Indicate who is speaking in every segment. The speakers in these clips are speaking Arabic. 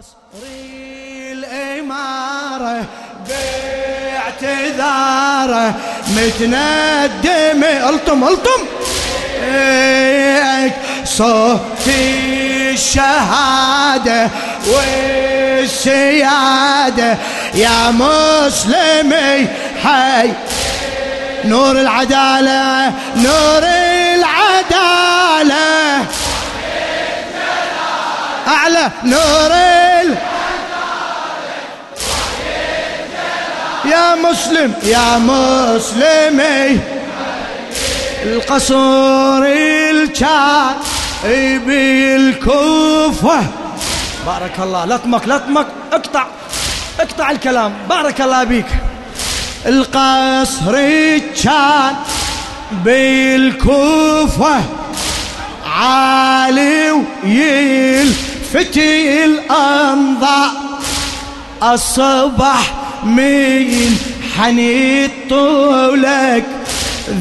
Speaker 1: قصري الإمارة باعتذاره متندم ألطم ألطم. صوتي الشهادة والسيادة. يا مسلمي حي. نور العدالة نور العدالة. أعلى نور يا مسلم يا مسلمي. القصور الكان بالكوفة بارك الله لطمك لطمك اقطع اقطع الكلام. بارك الله بيك القصر كان بالكوفة عالي ويلفتي الأنظار الصبح من حنيت طولك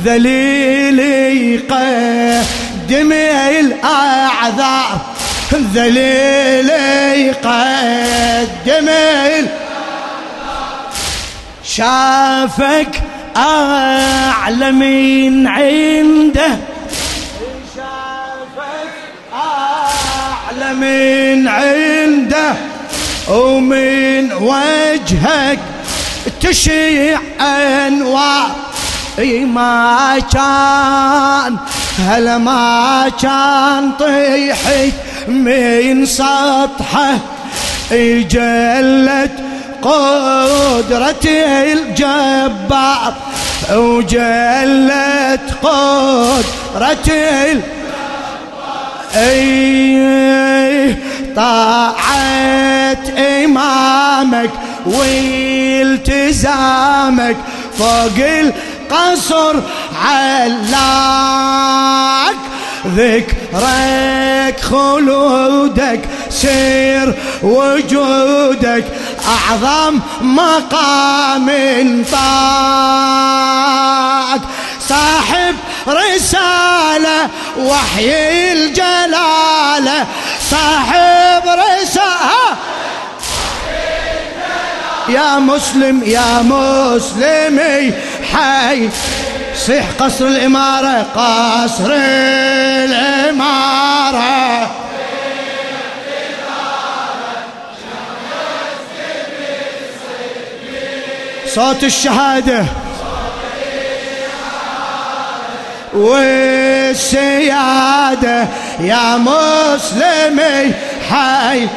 Speaker 1: ذليلي قدم الأعذار ذليلي قدم شافك أعلى من عنده شافك أعلى من عنده. ومن وجهك تشيع أنوار إي ما كان هلا ما كان طيحك من سطحه؟ جلت قدرة الجبار وجلت قدرة إي طاعت إمامك والتزامك فوق القصر علاك ذكرك خلودك سير وجودك أعظم مقام طاق صاحب رسالة وحي الجلالة صاحب رسالة يا مسلم يا مسلمي حي. صيح قصر الإمارة قصر الإمارة. صوت الشهادة. والسيادة. يا مسلمي حي.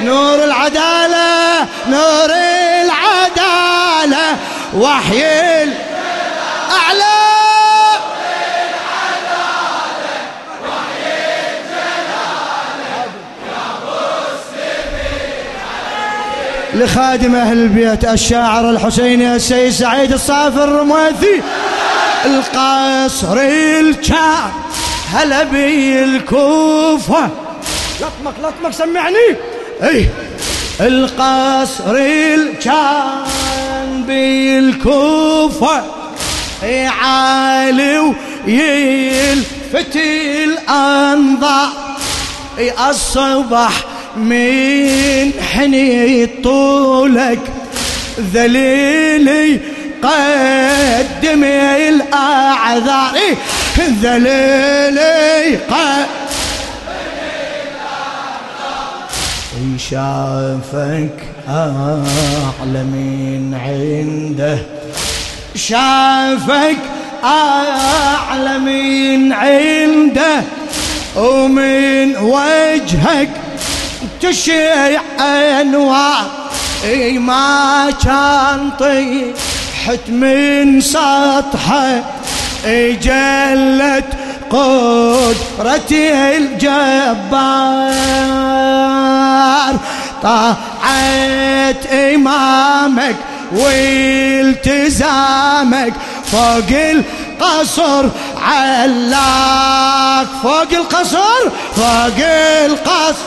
Speaker 1: نور العدالة نور العدالة وحي الأعلى. لخادم أهل البيت الشاعر الحسيني السيد سعيد الصافر الرماثي القصر الكام هلا بي الكوفة لطمك لطمك سمعني. اي القصر الكان بالكوفة. عالي ويلفت الأنظار الصبح من حني طولك ذليلي قدم الأعذار. قدم شافك أعلى من عنده. شافك أعلى من عنده. ومن وجهك تشيع أنوار ما كان طيحت من سطحه. جلت قدرتي الجبار. طاعت إمامك والتزامك فوق القصر علاك فوق القصر فوق القصر.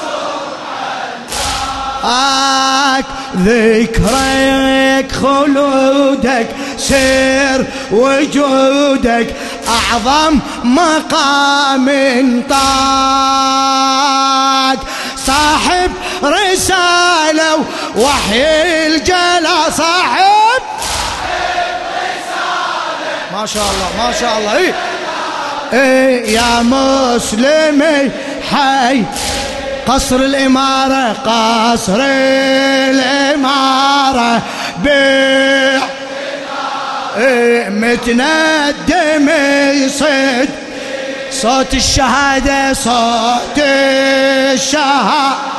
Speaker 1: آك ذكرك خلودك سير وجودك أعظم مقام طاق صاحب رسالة وحي الجلا صاحب. ما شاء الله ما شاء الله. إيه إيه يا مسلمي حي. قصر الإمارة قصر الإمارة. بيع متندم يصد. صوت الشهادة صوت الشهادة.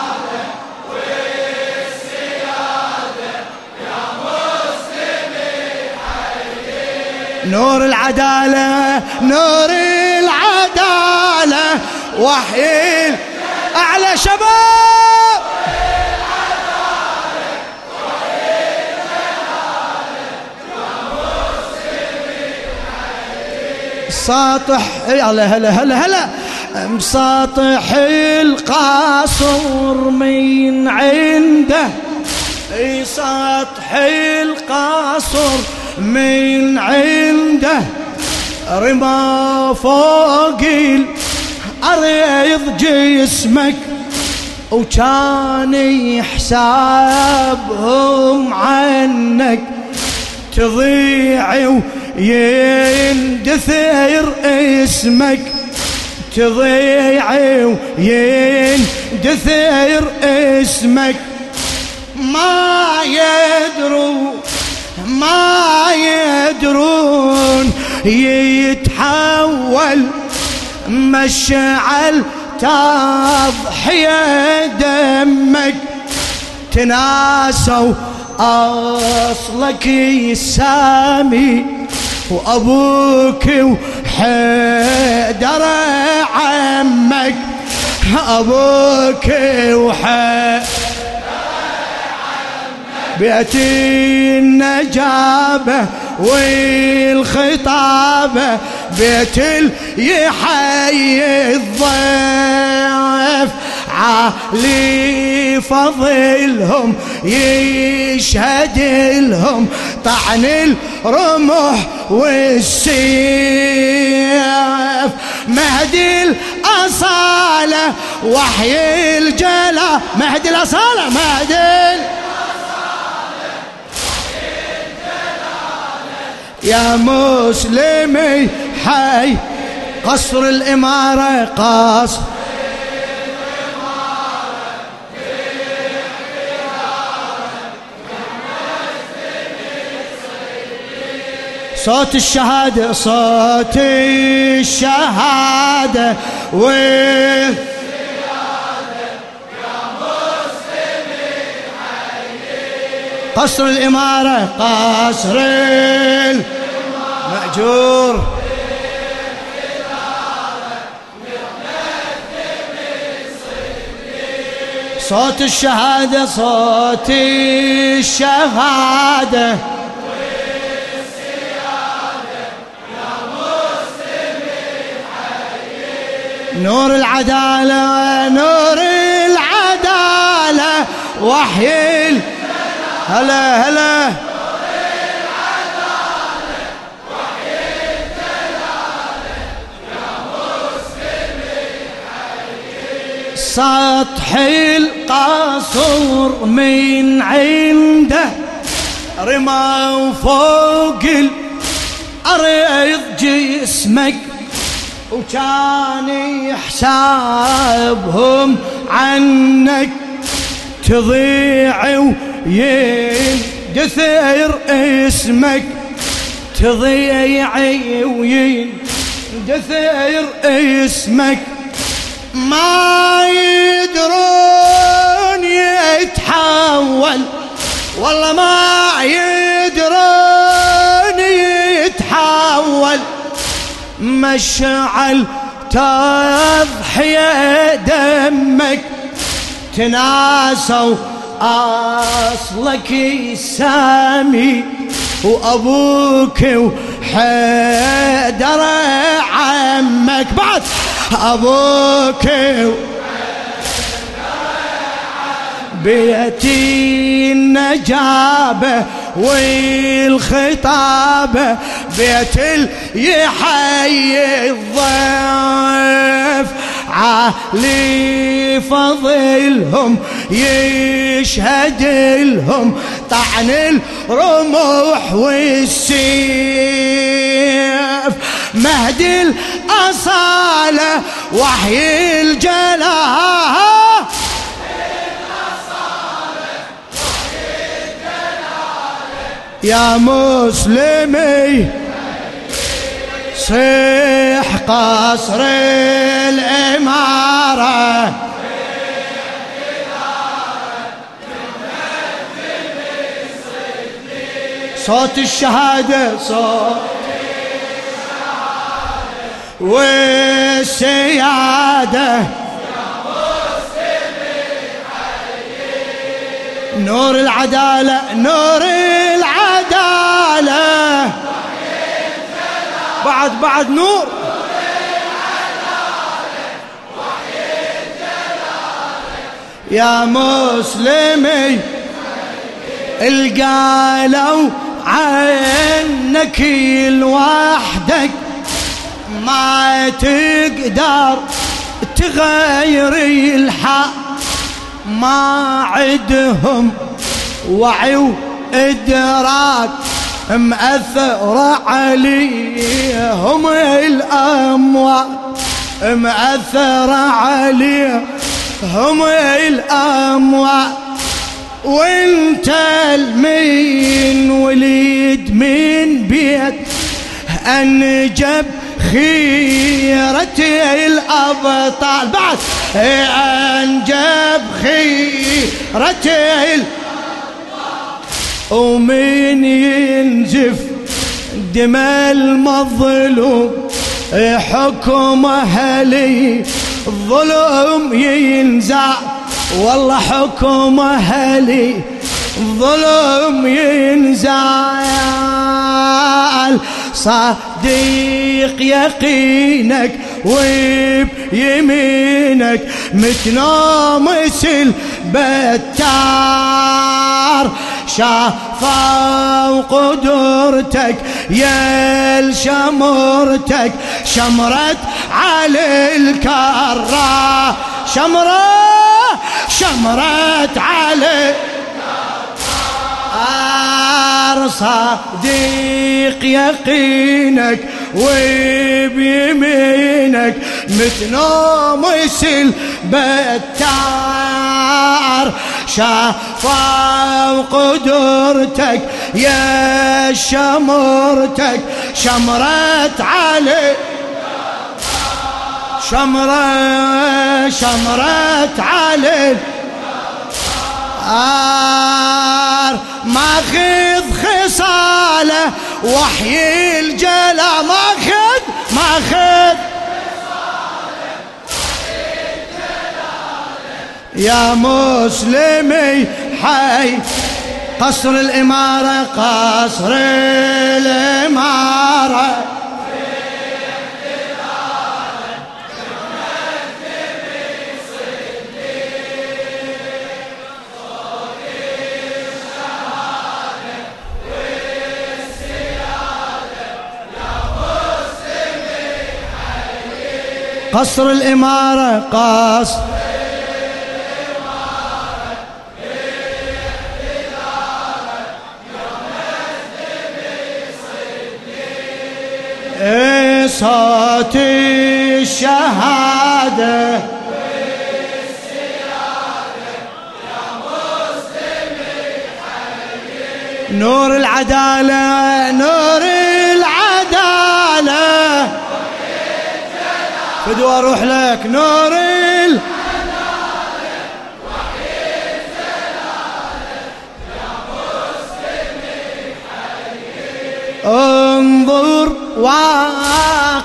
Speaker 1: نور العدالة نور العدالة. وحي أعلى شباب. ساطح هلا هلا هلا هلا. مساطح القاصر من عنده. إي سطح القاصر من عنده. رمى فوق الأرض جسمك. وكان يحسابهم عنك. تضيع ويندثر اسمك تضيع ويندثر اسمك ما يدروا ما يدرون يتحول مشعل تضحية دمك. تناسوا أصلك يسامي. وأبوك وحيدر عمك أبوك وحيدر بيت النجابة والخطابة بيت يحيي الضيف. عالي فضلهم يشهد لهم طعن الرمح والسيف. مهدي الأصالة وحي الجلا. مهدي الأصالة مهدي يا مسلمي حي. قصر الإمارة قصر صوت الشهادة صوت الشهادة. وين قصر الإمارة قصر المأجور. صوت الشهادة صوت الشهادة. نور العدالة نور العدالة وحي هلا هلا. سطح القصر من عنده رمى فوق الأرض جسمك وكان يحسابهم عنك تضيع ويندثر اسمك تضيع ويندثر اسمك. ما يدرون يتحول والله ما يدرون يتحول. مشعل تضحية دمك تناسوا أصلك سامي وأبوك وحيدر عمك. بعد أبوك بيتي النجابة والخطابة بيت يحيي الضيف. علي فضلهم يشهد لهم طعن الرمح والسيف. مهدي الأصالة وحي الجلالة. يا مسلمي صيح قصر الإمارة. صوت الشهادة صوت والسيادة. نور العدالة نور بعد بعد نور. يا مسلمي القالوا عنك لوحدك ما تقدر تغير الحق. ما عدهم وعي وإدراك مأثر عليهم الأموات مأثر عليهم الأموات وانت المين وليد من بيت انجب خيرة الأبطال. بعد أنجب خيرة ومن ينزف دماء المظلوم حكم أهلي الظلم ينزع. والله حكم أهلي الظلم ينزع. صديق يقينك وبيمينك متنامس البتار. شافوا قدرتك يا شمرتك شمرت على الكرة. شمرة شمرت على صار صديق يقينك وبيمينك متنومس البتار شافوا قدرتك يا شمرتك. شمرت علي. شمرة شمرت علي. آر ماخذ خصاله وحي الجلا ماخذ ماخذ يا مسلمي حي. قصر الإمارة قصر الإمارة. قصر الإمارة قصر صوت الشهادة. نور العدالة نور العدالة. فدوى أروح لك نور ال... انظر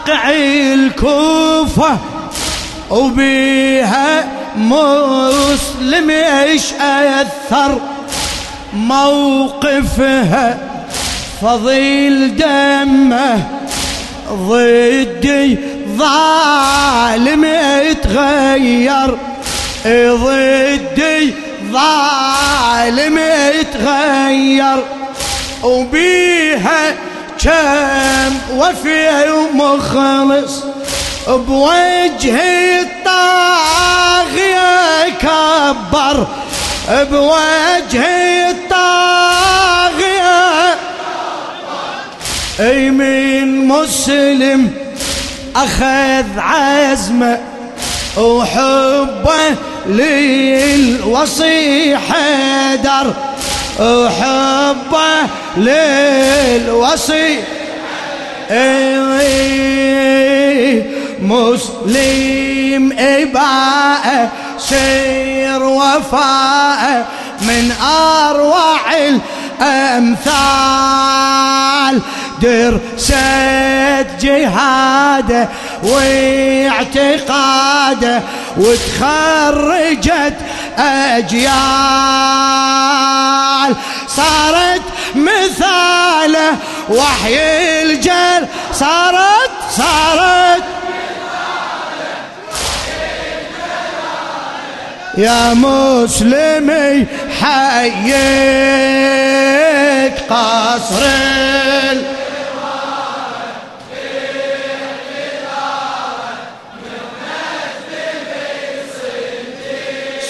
Speaker 1: واقع الكوفة وبيها مسلم إيش اثر موقفها فضيل دمه ضدي ظالم يتغير. ضدي ظالم يتغير. وبيها كم وفي ومخلص بوجه الطاغية كبر بوجه الطاغية أي من مسلم أخذ عزمه وحبه للوصي حيدر وحبه للوصي مسلم إباء سير وفاء من أروع الأمثال. درسة جهاده واعتقاده وتخرجت أجيال. صارت مثاله وحي الجل صارت صارت. يا مسلمي حييت قصر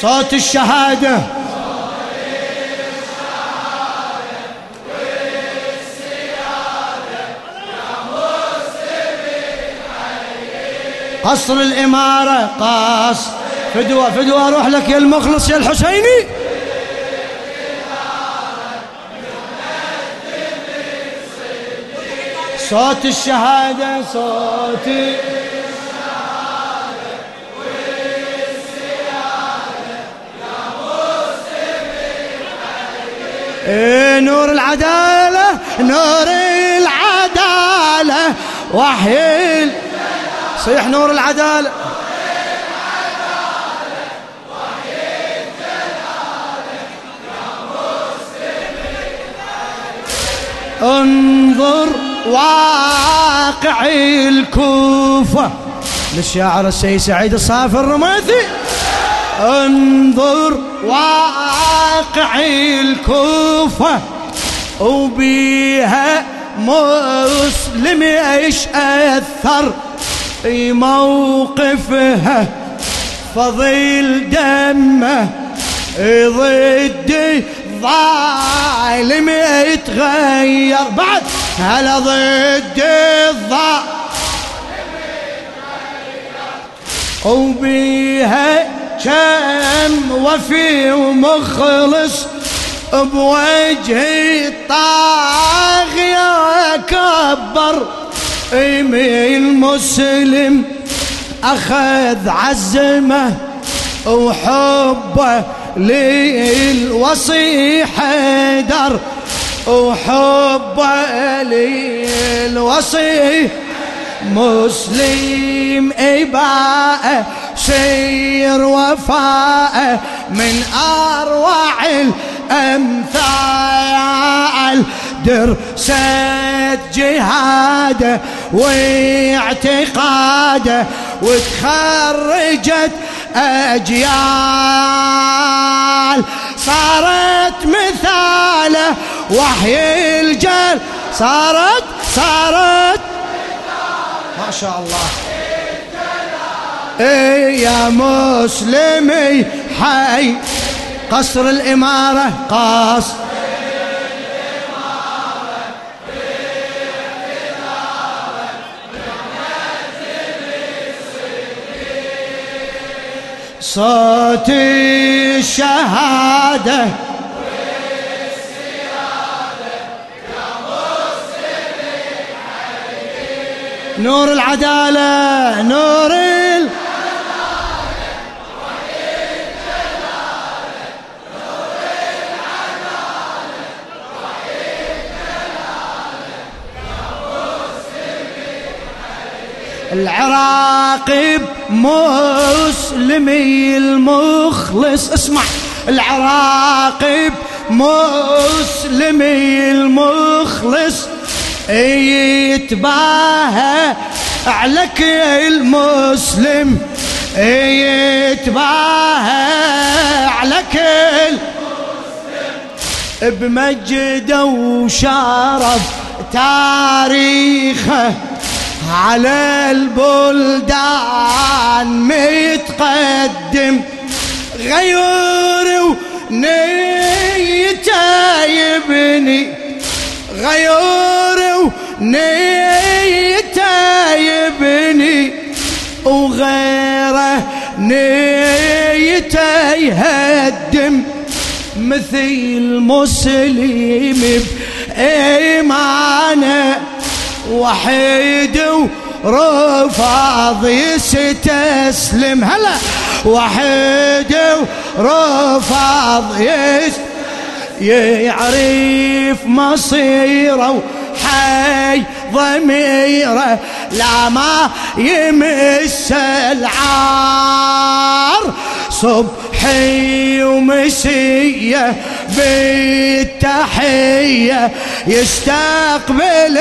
Speaker 1: صوت الشهادة. قصر الإمارة قاص. فدوة فدوة أروح لك يا المخلص يا الحسيني. صوت الشهادة صوت إيه نور العدالة نور العدالة وحي صيح نور العدالة. انظر واقع الكوفة. للشاعر السيد سعيد الصافي الرماثي انظر واقع الكوفة. وبيها مسلم إيش أثر في موقفها فضيل دمه ضد ظالم يتغير. بعد هلا ضد الظالم. وبيها كم وفي ومخلص بوجه الطاغية كبر المسلم أخذ عزمه وحبه للوصي حيدر وحبه للوصي مسلم إباء سير وفاء من أروع الأمثال. درست جهاده واعتقاده وتخرجت أجيال. صارت مثاله وحي الجل. صارت صارت ما شاء الله. إيه يا مسلمي حي. قصر الإمارة قاص صوت الشهادة. نور العدالة نور ال... مسلمي المخلص. اسمع العراق مسلمي المخلص. يتباهى عليك المسلم يتباهى عليك بمجده وشرف تاريخه على البلدان متقدم غيور نيته يبني. غيور ونيته يبني. وغيره نيته يهدم. مثل مسلم بإيمانه. وحيد ورفض يستسلم هلا. وحيد يستسلم يعرف مصيره حي ضميره لا ما يمس العار. صبحي ومسية بالتحية يستقبل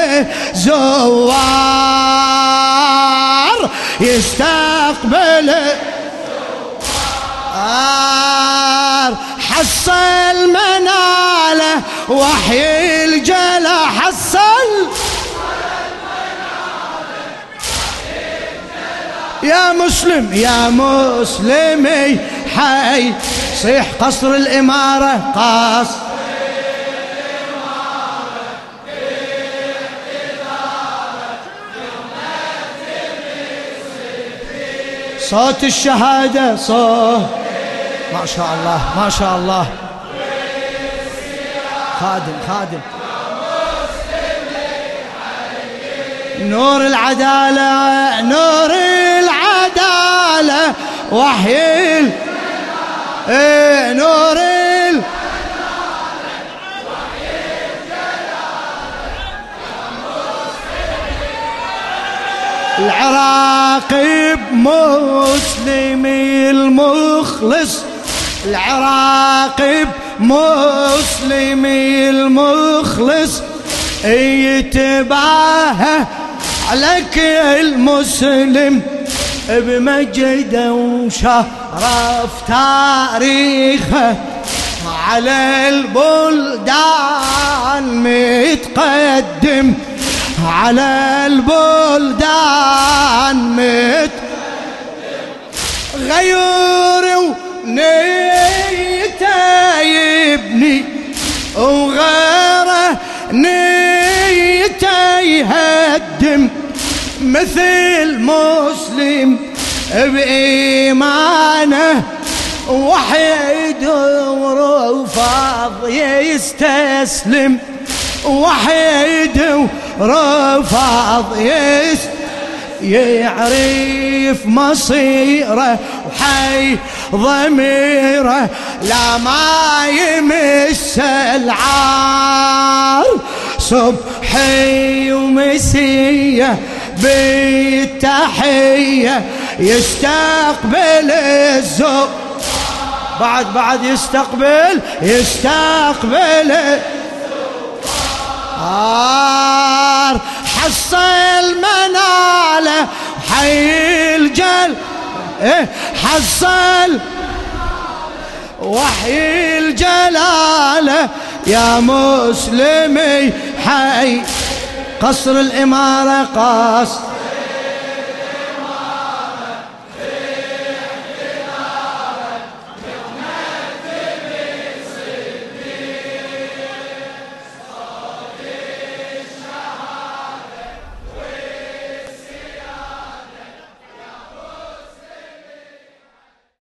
Speaker 1: زوار يستقبل زوار. حصل مناله وحي الجلا حصل. يا مسلم يا مسلمي. حي صيح قصر الإمارة قاص. صوت الشهادة صوت. ما شاء الله ما شاء الله. خادم خادم. نور العدالة نور العدالة وحي إيه نور ال... العراق بمسلمي المخلص. العراقب مسلمي المخلص. يتباهى عليك المسلم بمجده وشرف تاريخه على البلدان متقدم على البلدان متقدم. غيور نيته يبني وغيره نيته يهدم. مثل مسلم بإيمانه وحيد ورفض يستسلم. وحيد ورفض يعرف مصيره وحي ضميره. لا ما يمس العار صبحي ومسية بالتحية. يستقبل الزو بعد بعد يستقبل يستقبل آر حصل مناله حي الجل. إيه؟ حصل وحي الجلالة يا مسلمي حي. قصر الإمارة قصر.